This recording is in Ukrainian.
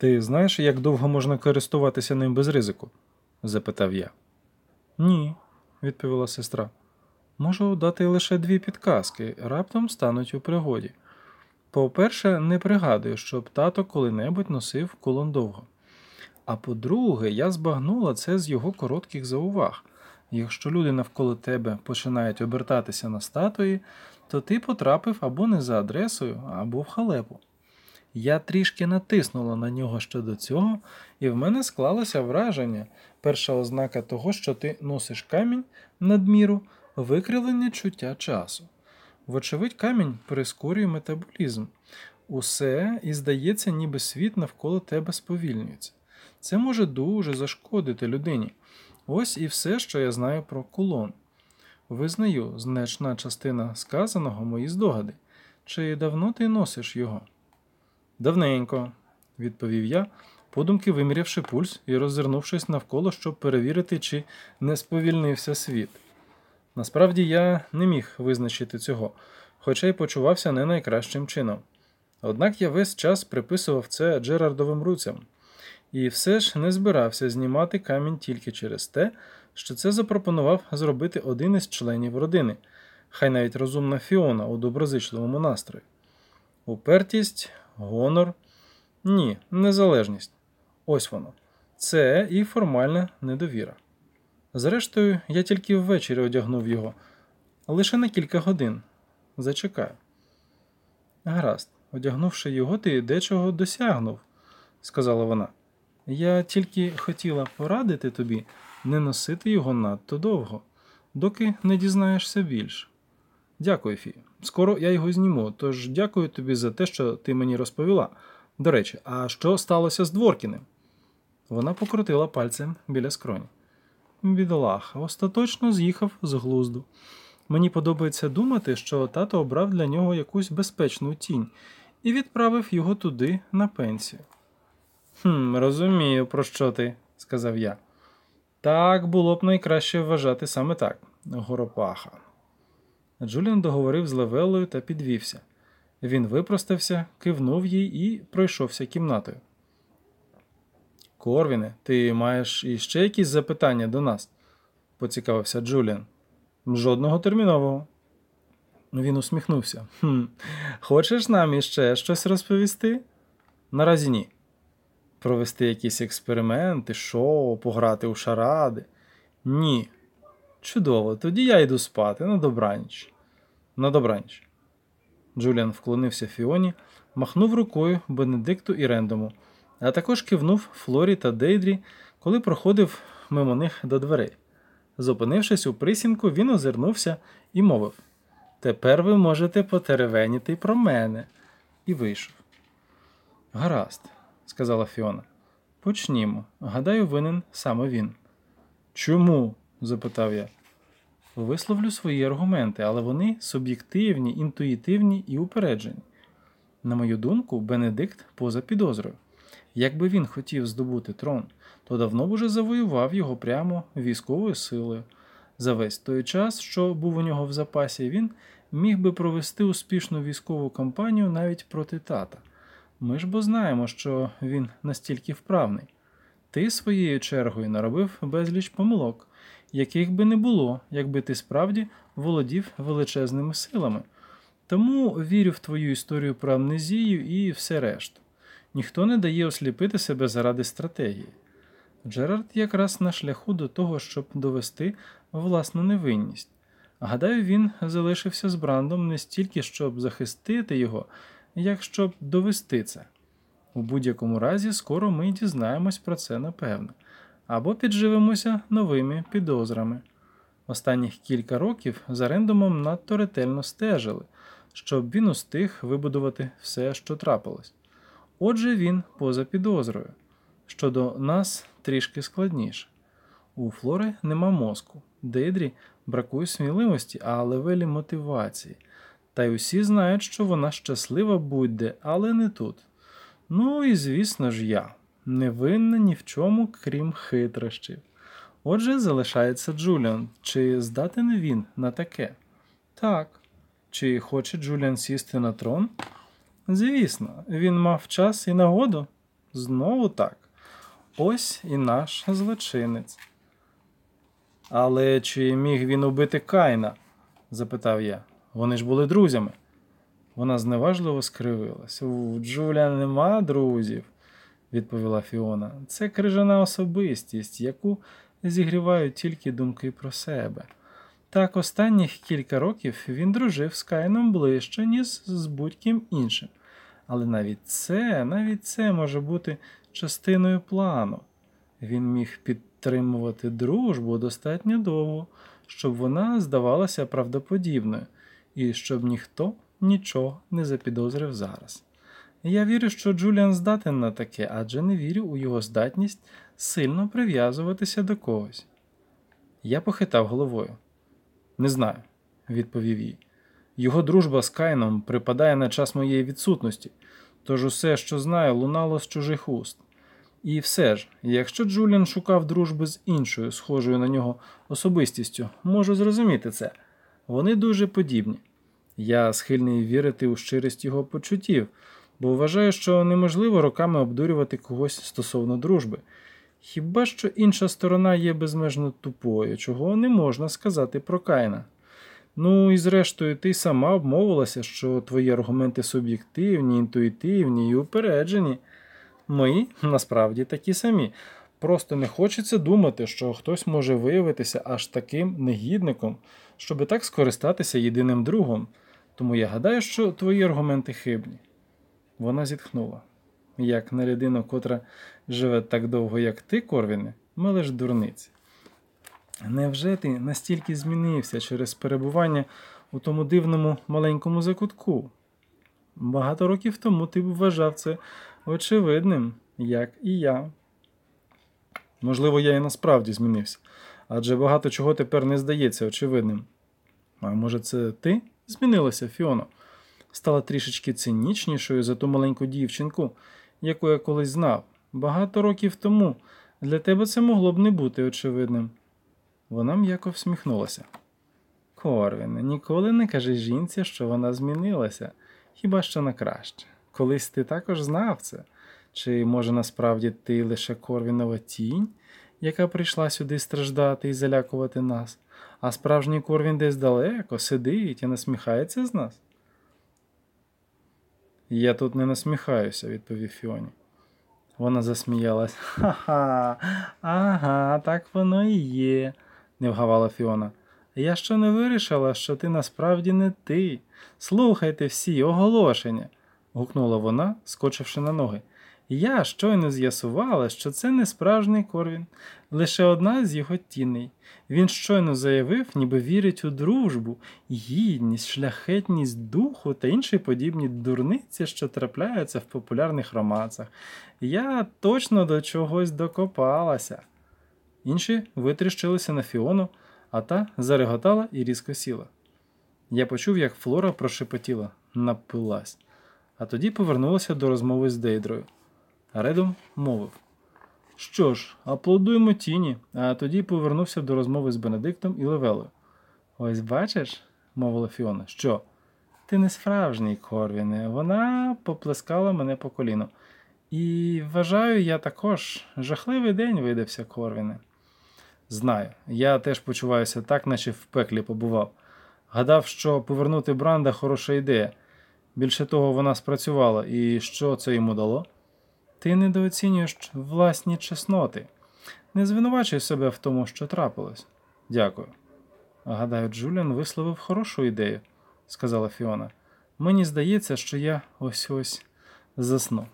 Ти знаєш, як довго можна користуватися ним без ризику? запитав я. Ні, відповіла сестра. Можу дати лише дві підказки, раптом стануть у пригоді. По-перше, не пригадую, щоб тато коли-небудь носив кулон довго. А по-друге, я збагнула це з його коротких зауваг. Якщо люди навколо тебе починають обертатися на статуї, то ти потрапив або не за адресою, або в халепу. Я трішки натиснула на нього щодо цього, і в мене склалося враження, перша ознака того, що ти носиш камінь надміру, викривлення чуття часу. Вочевидь, камінь прискорює метаболізм. Усе і здається, ніби світ навколо тебе сповільнюється. Це може дуже зашкодити людині. Ось і все, що я знаю про кулон. Визнаю, значна частина сказаного мої здогади. Чи давно ти носиш його? Давненько, відповів я, подумки вимірявши пульс і роззирнувшись навколо, щоб перевірити, чи не сповільнився світ. Насправді я не міг визначити цього, хоча й почувався не найкращим чином. Однак я весь час приписував це Джерардовим руцям, і все ж не збирався знімати камінь тільки через те, що це запропонував зробити один із членів родини, хай навіть розумна Фіона у доброзичливому настрої. Упертість, гонор, ні, незалежність. Ось воно. Це і формальна недовіра. Зрештою, я тільки ввечері одягнув його, лише на кілька годин. Зачекаю. Гаразд, одягнувши його, ти дечого досягнув, сказала вона. Я тільки хотіла порадити тобі не носити його надто довго, доки не дізнаєшся більше. Дякую, Фі. Скоро я його зніму, тож дякую тобі за те, що ти мені розповіла. До речі, а що сталося з Дворкіним? Вона покрутила пальцем біля скроні. Бідолах, остаточно з'їхав з глузду. Мені подобається думати, що тато обрав для нього якусь безпечну тінь і відправив його туди на пенсію. «Хм, Розумію, про що ти, сказав я. Так було б найкраще вважати саме так, Горопаха. Джуліан договорив з Левелою та підвівся. Він випростався, кивнув їй і пройшовся кімнатою. Корвіне, ти маєш іще якісь запитання до нас? поцікавився Джуліан. Жодного термінового. Він усміхнувся. «Хм, Хочеш нам іще щось розповісти? Наразі ні. Провести якісь експерименти, шоу, пограти у шаради? Ні. Чудово, тоді я йду спати на добраніч. На добраніч. Джуліан вклонився Фіоні, махнув рукою Бенедикту і Рендому, а також кивнув Флорі та Дейдрі, коли проходив мимо них до дверей. Зупинившись у присінку, він озирнувся і мовив Тепер ви можете потеревеніти про мене. І вийшов. Гаразд, сказала Фіона. Почнімо. Гадаю, винен саме він. Чому? Запитав я. Висловлю свої аргументи, але вони суб'єктивні, інтуїтивні і упереджені. На мою думку, Бенедикт поза підозрою. Якби він хотів здобути трон, то давно б уже завоював його прямо військовою силою. За весь той час, що був у нього в запасі, він міг би провести успішну військову кампанію навіть проти тата. Ми ж бо знаємо, що він настільки вправний. Ти своєю чергою наробив безліч помилок, яких би не було, якби ти справді володів величезними силами. Тому вірю в твою історію про амнезію і все решту. Ніхто не дає осліпити себе заради стратегії. Джерард якраз на шляху до того, щоб довести власну невинність. Гадаю, він залишився з Брандом не стільки, щоб захистити його, як щоб довести це. У будь-якому разі, скоро ми дізнаємось про це напевно, або підживемося новими підозрами. Останніх кілька років за рендомом надто ретельно стежили, щоб він устиг вибудувати все, що трапилось. Отже, він поза підозрою. Щодо нас трішки складніше. У Флори нема мозку, Дейдрі бракує сміливості, а левелі мотивації. Та й усі знають, що вона щаслива будь-де, але не тут. Ну і звісно ж я, невинна ні в чому, крім хитрощів. Отже, залишається Джуліан. Чи здатен він на таке? Так. Чи хоче Джуліан сісти на трон? Звісно, він мав час і нагоду. Знову так. Ось і наш злочинець. Але чи міг він убити Кайна? запитав я. Вони ж були друзями. Вона зневажливо скривилась. У Джуля нема друзів, відповіла Фіона. Це крижана особистість, яку зігрівають тільки думки про себе. Так, останніх кілька років він дружив з Кайном ближче, ніж з будь-ким іншим. Але навіть це, навіть це може бути частиною плану. Він міг підтримувати дружбу достатньо довго, щоб вона здавалася правдоподібною, і щоб ніхто нічого не запідозрив зараз. Я вірю, що Джуліан здатен на таке, адже не вірю у його здатність сильно прив'язуватися до когось. Я похитав головою. Не знаю, відповів їй. Його дружба з Кайном припадає на час моєї відсутності, тож усе, що знаю, лунало з чужих уст. І все ж, якщо Джуліан шукав дружби з іншою, схожою на нього особистістю, можу зрозуміти це. Вони дуже подібні. Я схильний вірити у щирість його почуттів, бо вважаю, що неможливо роками обдурювати когось стосовно дружби. Хіба що інша сторона є безмежно тупою, чого не можна сказати про Кайна. Ну і зрештою, ти сама обмовилася, що твої аргументи суб'єктивні, інтуїтивні і упереджені. Мої насправді такі самі. Просто не хочеться думати, що хтось може виявитися аж таким негідником, щоби так скористатися єдиним другом. Тому я гадаю, що твої аргументи хибні. Вона зітхнула. Як на людину, котра живе так довго, як ти, Корвіне, мелеш дурниці. Невже ти настільки змінився через перебування у тому дивному маленькому закутку? Багато років тому ти б вважав це очевидним, як і я. Можливо, я і насправді змінився, адже багато чого тепер не здається очевидним. А може, це ти змінилася, Фіоно? Стала трішечки цинічнішою за ту маленьку дівчинку, яку я колись знав. Багато років тому для тебе це могло б не бути очевидним. Вона м'яко всміхнулася. Корвіне, ніколи не кажи жінці, що вона змінилася, хіба що на краще. Колись ти також знав це. Чи, може, насправді ти лише Корвінова тінь, яка прийшла сюди страждати і залякувати нас, а справжній Корвін десь далеко сидить і насміхається з нас? Я тут не насміхаюся, відповів Фіоні. Вона засміялась. Ха-ха, ага, так воно і є, не вгавала Фіона. Я ще не вирішила, що ти насправді не ти. Слухайте всі оголошення, гукнула вона, скочивши на ноги. Я щойно з'ясувала, що це не справжній Корвін, лише одна з його тіней. Він щойно заявив, ніби вірить у дружбу, гідність, шляхетність духу та інші подібні дурниці, що трапляються в популярних романсах. Я точно до чогось докопалася. Інші витріщилися на Фіону, а та зареготала і різко сіла. Я почув, як Флора прошепотіла, напилась, а тоді повернулася до розмови з Дейдрою. Редом мовив. Що ж, аплодуємо тіні, а тоді повернувся до розмови з Бенедиктом і Левелою. Ось бачиш, мовила Фіона, що? Ти не справжній, Корвіне, вона поплескала мене по коліну. І вважаю, я також жахливий день видався, Корвіне. Знаю, я теж почуваюся так, наче в пеклі побував. Гадав, що повернути Бранда хороша ідея. Більше того, вона спрацювала, і що це йому дало? Ти недооцінюєш власні чесноти. Не звинувачуй себе в тому, що трапилось. Дякую. Гадаю, Джуліан висловив хорошу ідею, сказала Фіона. Мені здається, що я ось ось засну.